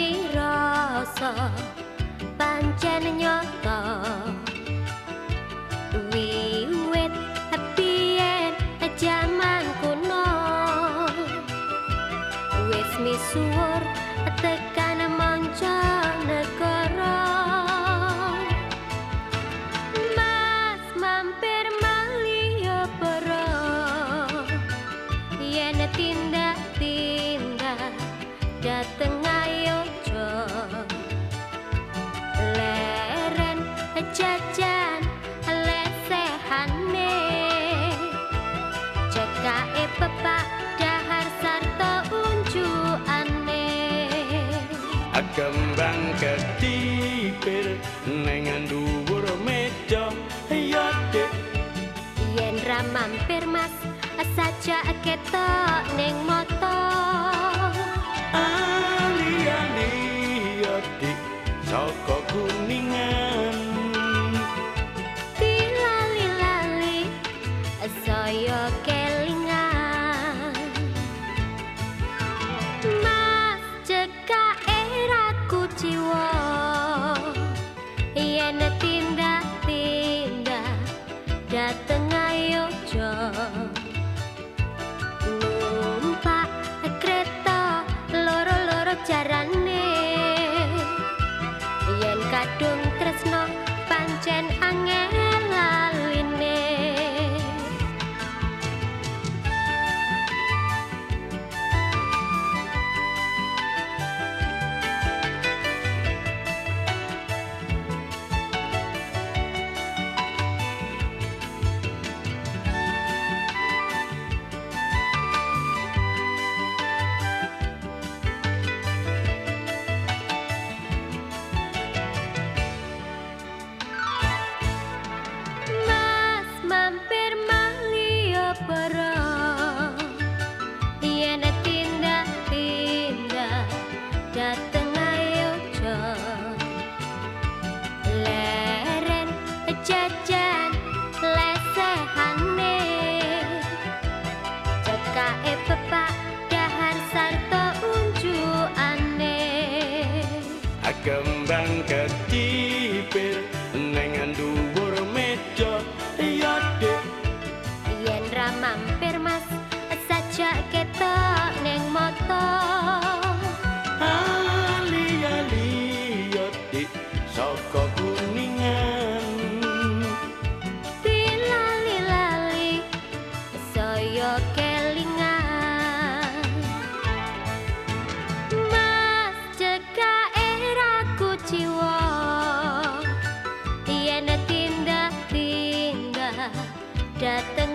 kondang mirasa pancen nyata. Wiwit biyen jaman kuno. Wis misuwur tekan manca negara. Mas mampir maliyo para yen tindak tindak dateng jajan lesehane cekae pepak dahar sarta unjuane kembang ketipir neng dhuwur meja ya yen ra mampir mas saja ketok ning saya kelingan. Mas cekak era kuciwa yen tindak tindak dateng ayo jo. Jarane yen kadung tresno pancen angel para yen tindak tindak dateng ayo jo leren jajan lesehane cekae pepak dahar sarta kembang ketipir Jak ketok neng moto Alia-lia di soko kuningan. Dilali-lali soyo kelingan. Mas jeka era kuciwo Iyana tindah-tindah dateng